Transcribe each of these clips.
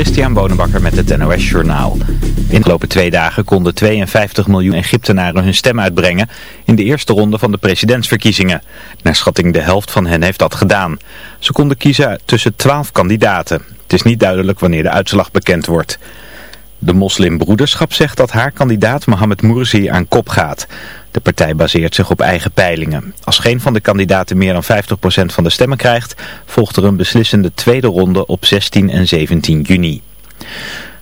Christian Bonenbakker met het NOS Journaal. In de afgelopen twee dagen konden 52 miljoen Egyptenaren hun stem uitbrengen in de eerste ronde van de presidentsverkiezingen. Naar schatting de helft van hen heeft dat gedaan. Ze konden kiezen tussen 12 kandidaten. Het is niet duidelijk wanneer de uitslag bekend wordt. De moslimbroederschap zegt dat haar kandidaat Mohamed Morsi aan kop gaat. De partij baseert zich op eigen peilingen. Als geen van de kandidaten meer dan 50% van de stemmen krijgt, volgt er een beslissende tweede ronde op 16 en 17 juni.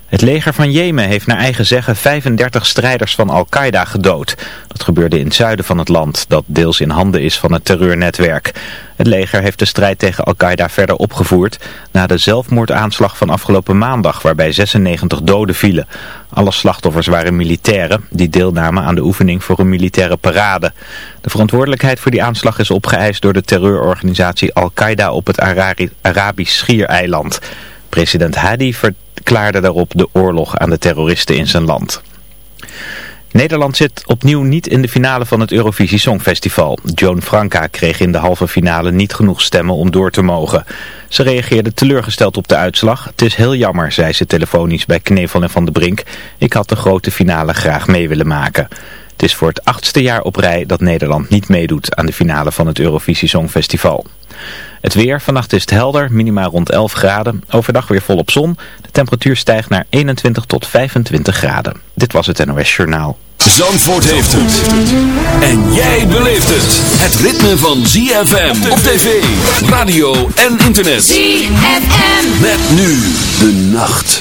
Het leger van Jemen heeft naar eigen zeggen 35 strijders van Al-Qaeda gedood. Dat gebeurde in het zuiden van het land, dat deels in handen is van het terreurnetwerk. Het leger heeft de strijd tegen Al-Qaeda verder opgevoerd na de zelfmoordaanslag van afgelopen maandag waarbij 96 doden vielen. Alle slachtoffers waren militairen die deelnamen aan de oefening voor een militaire parade. De verantwoordelijkheid voor die aanslag is opgeëist door de terreurorganisatie Al-Qaeda op het Arabisch Schiereiland. President Hadi verklaarde daarop de oorlog aan de terroristen in zijn land. Nederland zit opnieuw niet in de finale van het Eurovisie Songfestival. Joan Franka kreeg in de halve finale niet genoeg stemmen om door te mogen. Ze reageerde teleurgesteld op de uitslag. Het is heel jammer, zei ze telefonisch bij Knevel en Van de Brink. Ik had de grote finale graag mee willen maken. Het is voor het achtste jaar op rij dat Nederland niet meedoet aan de finale van het Eurovisie Songfestival. Het weer, vannacht is het helder, minimaal rond 11 graden. Overdag weer volop zon. De temperatuur stijgt naar 21 tot 25 graden. Dit was het NOS Journaal. Zandvoort heeft het. En jij beleeft het. Het ritme van ZFM op tv, radio en internet. ZFM. Met nu de nacht.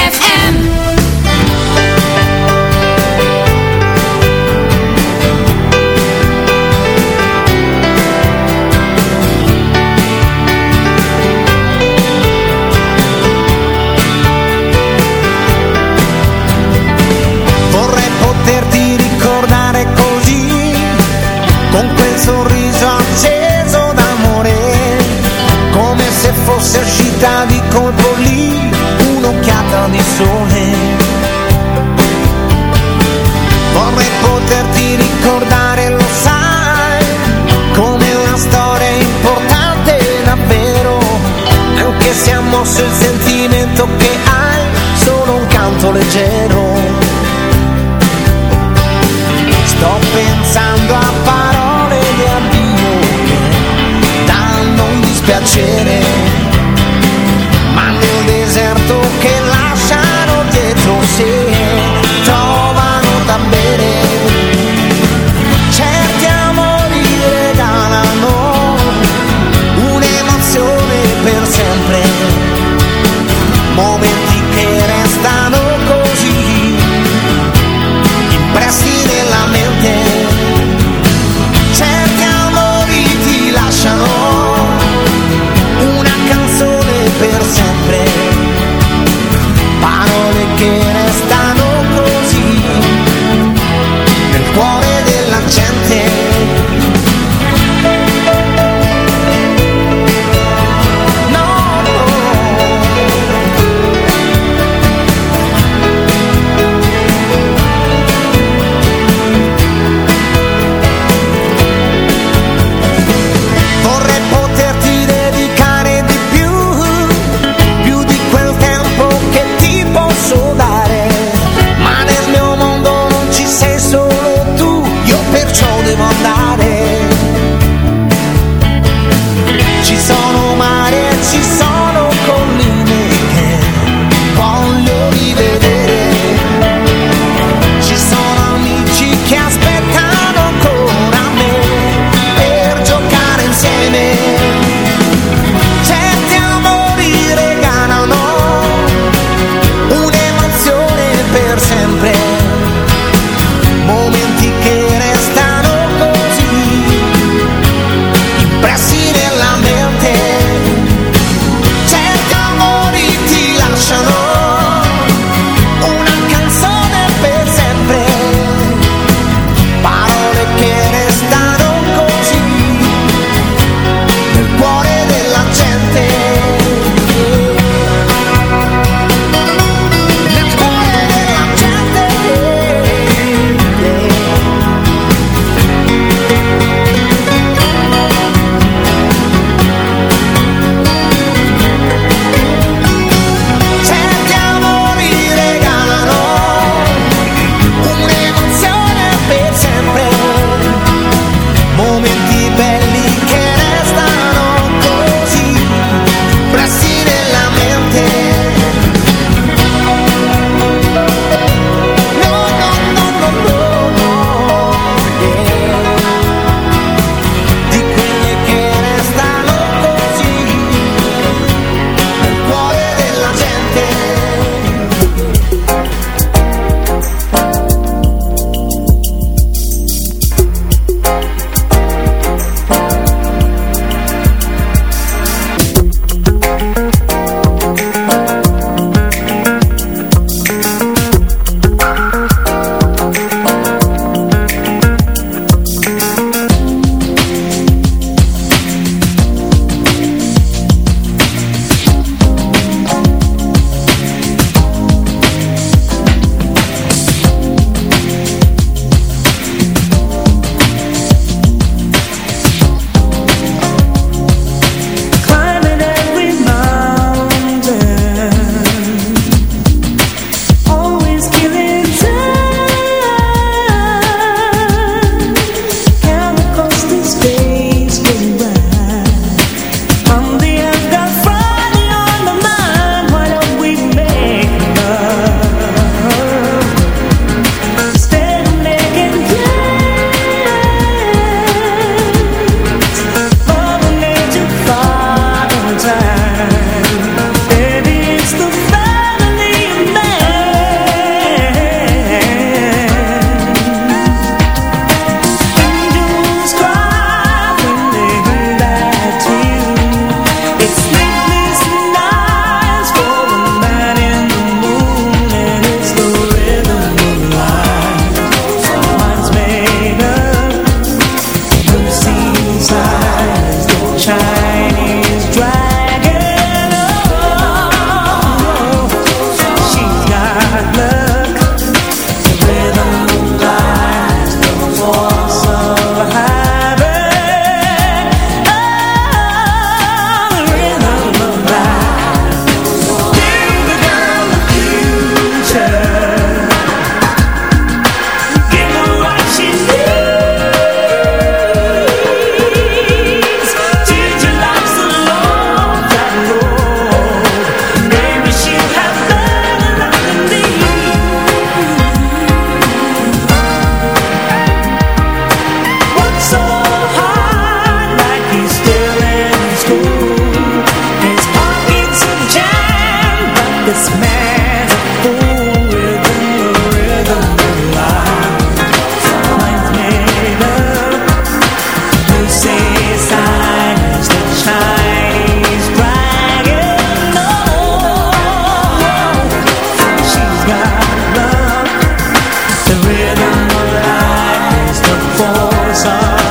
sorry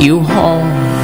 you home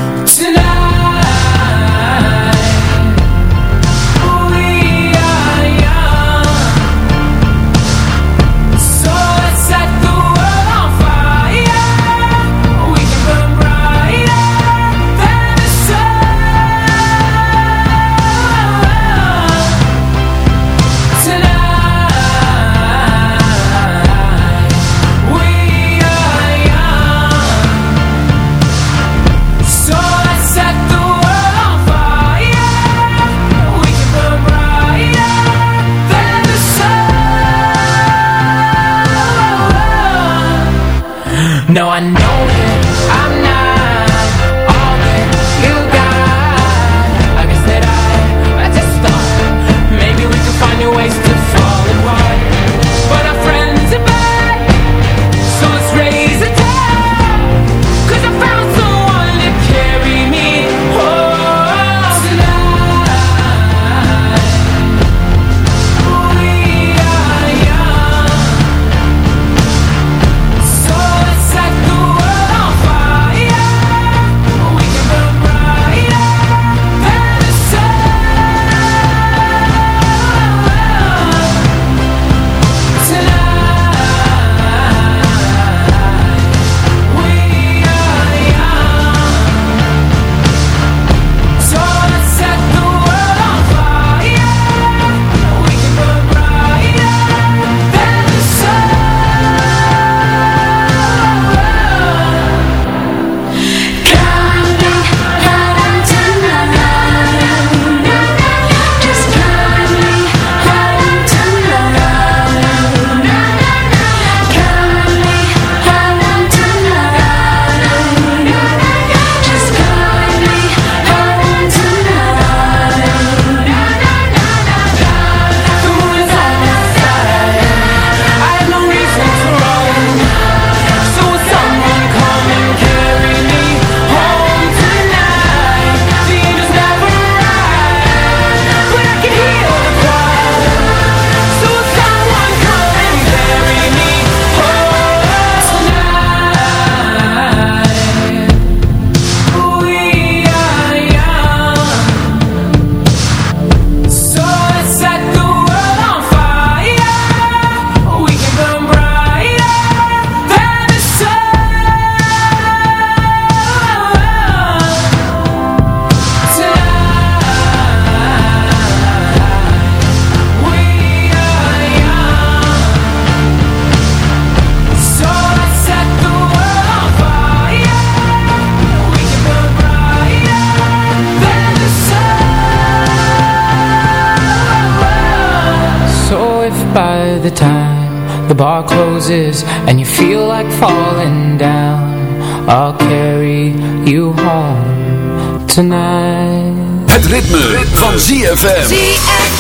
I know and you feel like falling down. I'll carry you home tonight. Het ritme, ritme. van ZFM ZFM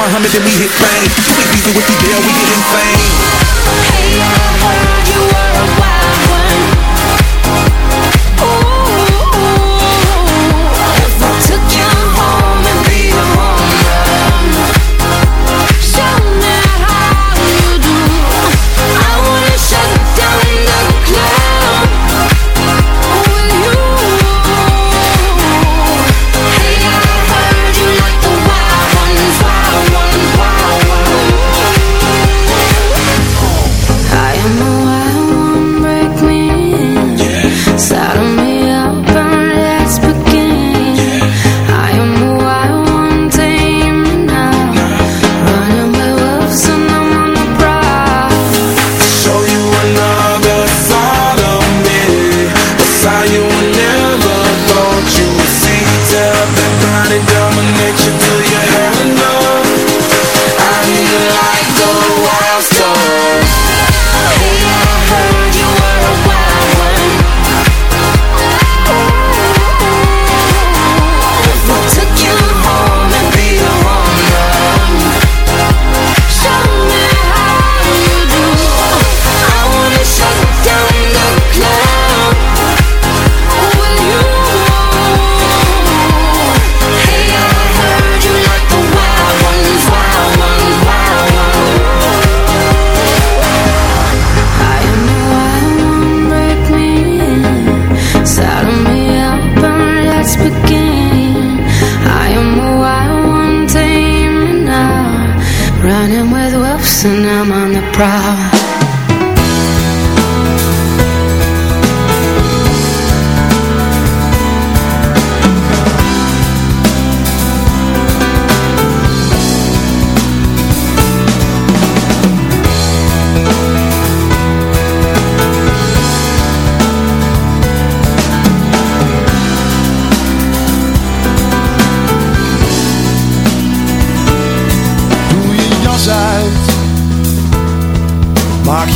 Muhammad, then we hit fame. Too easy with the deal, we get insane. Hey, I heard you And I'm on the prowl.